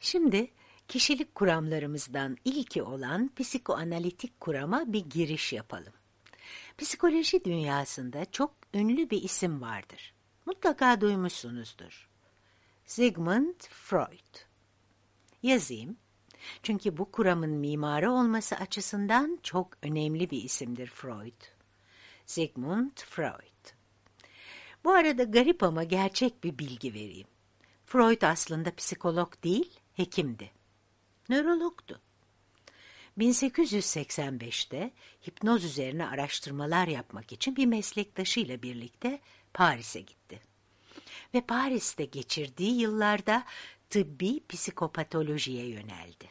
Şimdi kişilik kuramlarımızdan ilki olan psikoanalitik kurama bir giriş yapalım. Psikoloji dünyasında çok ünlü bir isim vardır. Mutlaka duymuşsunuzdur. Sigmund Freud. Yazayım. Çünkü bu kuramın mimarı olması açısından çok önemli bir isimdir Freud. Sigmund Freud. Bu arada garip ama gerçek bir bilgi vereyim. Freud aslında psikolog değil, hekimdi. Nörologdu. 1885'te hipnoz üzerine araştırmalar yapmak için bir meslektaşıyla birlikte Paris'e gitti. Ve Paris'te geçirdiği yıllarda tıbbi psikopatolojiye yöneldi.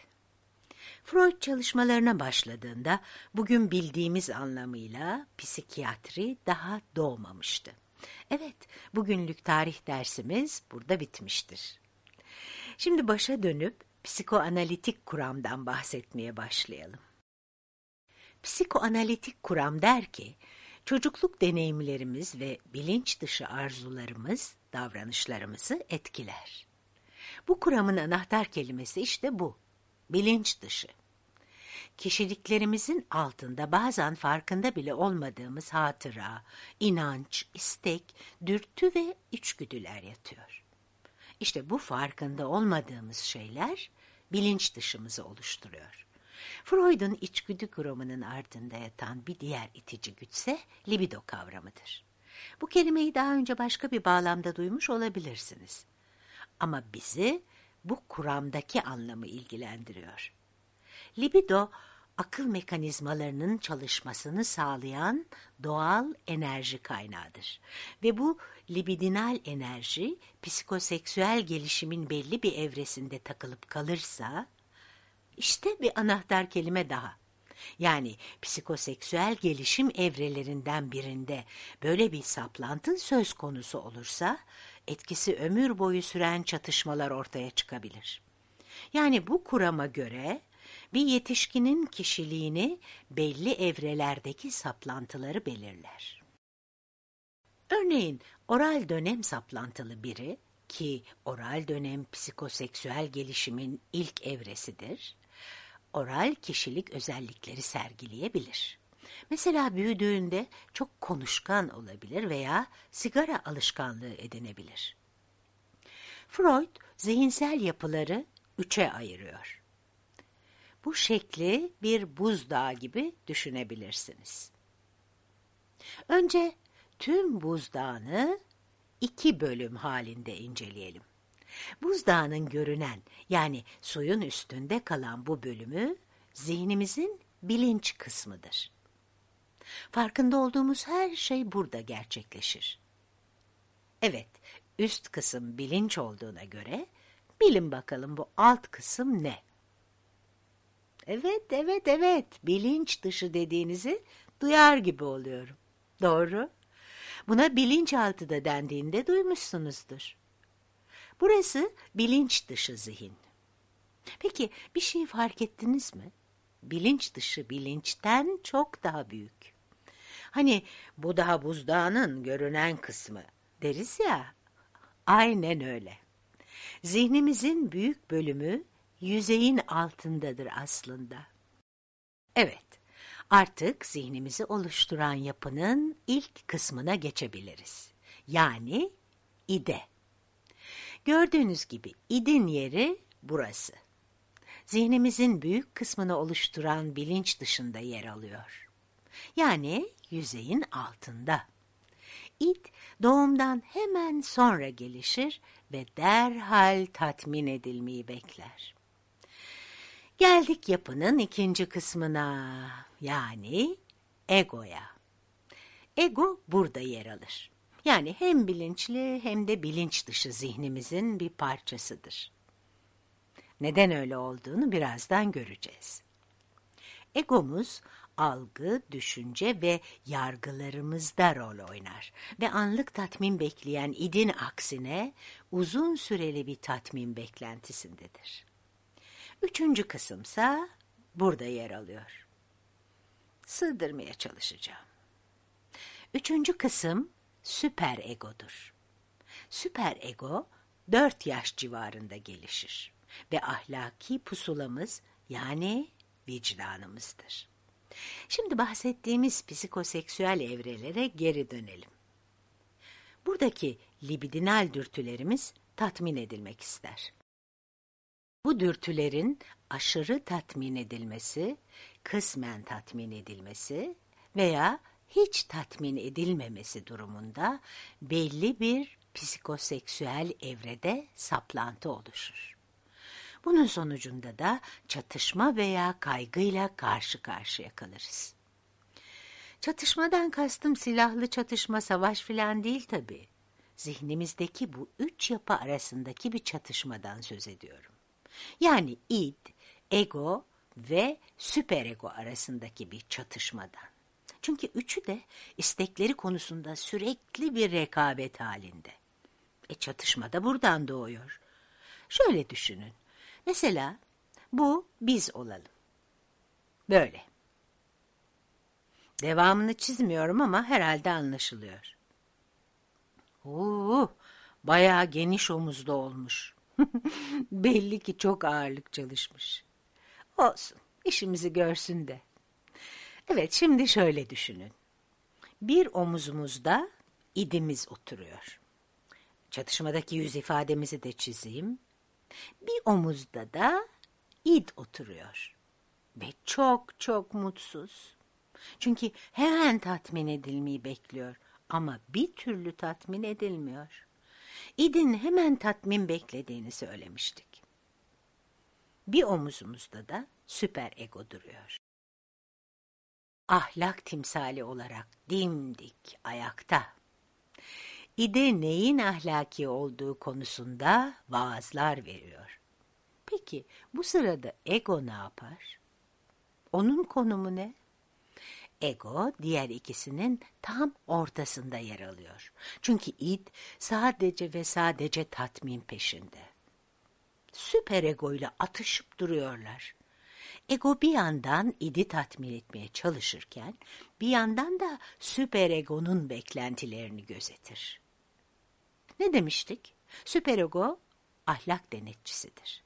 Freud çalışmalarına başladığında bugün bildiğimiz anlamıyla psikiyatri daha doğmamıştı. Evet, bugünlük tarih dersimiz burada bitmiştir. Şimdi başa dönüp psikoanalitik kuramdan bahsetmeye başlayalım. Psikoanalitik kuram der ki, çocukluk deneyimlerimiz ve bilinç dışı arzularımız davranışlarımızı etkiler. Bu kuramın anahtar kelimesi işte bu, bilinç dışı. Kişiliklerimizin altında bazen farkında bile olmadığımız hatıra, inanç, istek, dürtü ve içgüdüler yatıyor. İşte bu farkında olmadığımız şeyler bilinç dışımızı oluşturuyor. Freud'un içgüdü kuramının ardında yatan bir diğer itici güçse libido kavramıdır. Bu kelimeyi daha önce başka bir bağlamda duymuş olabilirsiniz. Ama bizi bu kuramdaki anlamı ilgilendiriyor. Libido, akıl mekanizmalarının çalışmasını sağlayan doğal enerji kaynağıdır. Ve bu libidinal enerji psikoseksüel gelişimin belli bir evresinde takılıp kalırsa, işte bir anahtar kelime daha. Yani psikoseksüel gelişim evrelerinden birinde böyle bir saplantı söz konusu olursa, etkisi ömür boyu süren çatışmalar ortaya çıkabilir. Yani bu kurama göre bir yetişkinin kişiliğini belli evrelerdeki saplantıları belirler. Örneğin oral dönem saplantılı biri ki oral dönem psikoseksüel gelişimin ilk evresidir, oral kişilik özellikleri sergileyebilir. Mesela büyüdüğünde çok konuşkan olabilir veya sigara alışkanlığı edinebilir. Freud zihinsel yapıları üçe ayırıyor. Bu şekli bir buzdağı gibi düşünebilirsiniz. Önce tüm buzdağını iki bölüm halinde inceleyelim. Buzdağının görünen yani suyun üstünde kalan bu bölümü zihnimizin bilinç kısmıdır. Farkında olduğumuz her şey burada gerçekleşir. Evet, üst kısım bilinç olduğuna göre bilin bakalım bu alt kısım ne? Evet, evet, evet. Bilinç dışı dediğinizi duyar gibi oluyorum. Doğru. Buna bilinçaltı da dendiğinde duymuşsunuzdur. Burası bilinç dışı zihin. Peki bir şey fark ettiniz mi? Bilinç dışı bilinçten çok daha büyük. Hani bu daha buzdağının görünen kısmı deriz ya. Aynen öyle. Zihnimizin büyük bölümü yüzeyin altındadır aslında. Evet, artık zihnimizi oluşturan yapının ilk kısmına geçebiliriz. Yani ide. Gördüğünüz gibi idin yeri burası. Zihnimizin büyük kısmını oluşturan bilinç dışında yer alıyor. Yani yüzeyin altında. İd doğumdan hemen sonra gelişir ve derhal tatmin edilmeyi bekler. Geldik yapının ikinci kısmına, yani egoya. Ego burada yer alır. Yani hem bilinçli hem de bilinç dışı zihnimizin bir parçasıdır. Neden öyle olduğunu birazdan göreceğiz. Egomuz algı, düşünce ve yargılarımızda rol oynar ve anlık tatmin bekleyen idin aksine uzun süreli bir tatmin beklentisindedir. Üçüncü kısımsa burada yer alıyor. Sığdırmaya çalışacağım. Üçüncü kısım süper egodur. Süper ego dört yaş civarında gelişir. ve ahlaki pusulamız yani vicdanımızdır. Şimdi bahsettiğimiz psikoseksüel evrelere geri dönelim. Buradaki libidinal dürtülerimiz tatmin edilmek ister. Bu dürtülerin aşırı tatmin edilmesi, kısmen tatmin edilmesi veya hiç tatmin edilmemesi durumunda belli bir psikoseksüel evrede saplantı oluşur. Bunun sonucunda da çatışma veya kaygıyla karşı karşıya kalırız. Çatışmadan kastım silahlı çatışma, savaş filan değil tabii. Zihnimizdeki bu üç yapı arasındaki bir çatışmadan söz ediyorum. Yani id, ego ve süperego arasındaki bir çatışmadan. Çünkü üçü de istekleri konusunda sürekli bir rekabet halinde. E çatışma da buradan doğuyor. Şöyle düşünün. Mesela bu biz olalım. Böyle. Devamını çizmiyorum ama herhalde anlaşılıyor. Oo, bayağı geniş omuzda olmuş. Belli ki çok ağırlık çalışmış. Olsun, işimizi görsün de. Evet, şimdi şöyle düşünün. Bir omuzumuzda idimiz oturuyor. Çatışmadaki yüz ifademizi de çizeyim. Bir omuzda da id oturuyor. Ve çok çok mutsuz. Çünkü hemen tatmin edilmeyi bekliyor ama bir türlü tatmin edilmiyor. İd'in hemen tatmin beklediğini söylemiştik. Bir omuzumuzda da süper ego duruyor. Ahlak timsali olarak dimdik ayakta. İde neyin ahlaki olduğu konusunda vaazlar veriyor. Peki bu sırada ego ne yapar? Onun konumu ne? Ego diğer ikisinin tam ortasında yer alıyor. Çünkü id sadece ve sadece tatmin peşinde. Süper ego ile atışıp duruyorlar. Ego bir yandan idi tatmin etmeye çalışırken bir yandan da süper egonun beklentilerini gözetir. Ne demiştik? Süper ego ahlak denetçisidir.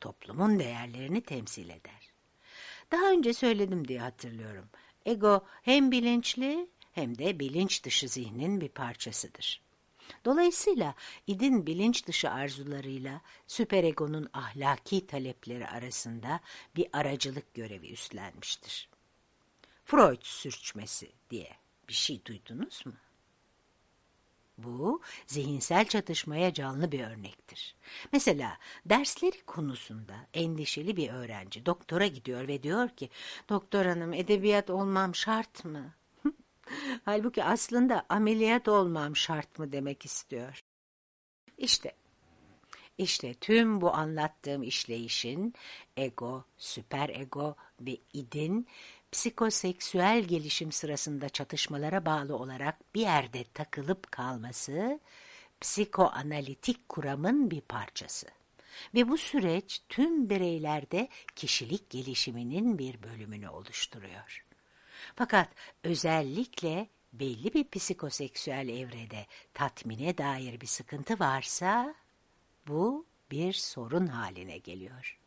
Toplumun değerlerini temsil eder. Daha önce söyledim diye hatırlıyorum. Ego hem bilinçli hem de bilinç dışı zihnin bir parçasıdır. Dolayısıyla idin bilinç dışı arzularıyla süperegonun ahlaki talepleri arasında bir aracılık görevi üstlenmiştir. Freud sürçmesi diye bir şey duydunuz mu? Bu zihinsel çatışmaya canlı bir örnektir. Mesela dersleri konusunda endişeli bir öğrenci doktora gidiyor ve diyor ki doktor hanım edebiyat olmam şart mı? Halbuki aslında ameliyat olmam şart mı demek istiyor. İşte, işte tüm bu anlattığım işleyişin ego, süper ego ve idin psikoseksüel gelişim sırasında çatışmalara bağlı olarak bir yerde takılıp kalması psikoanalitik kuramın bir parçası. Ve bu süreç tüm bireylerde kişilik gelişiminin bir bölümünü oluşturuyor. Fakat özellikle belli bir psikoseksüel evrede tatmine dair bir sıkıntı varsa bu bir sorun haline geliyor.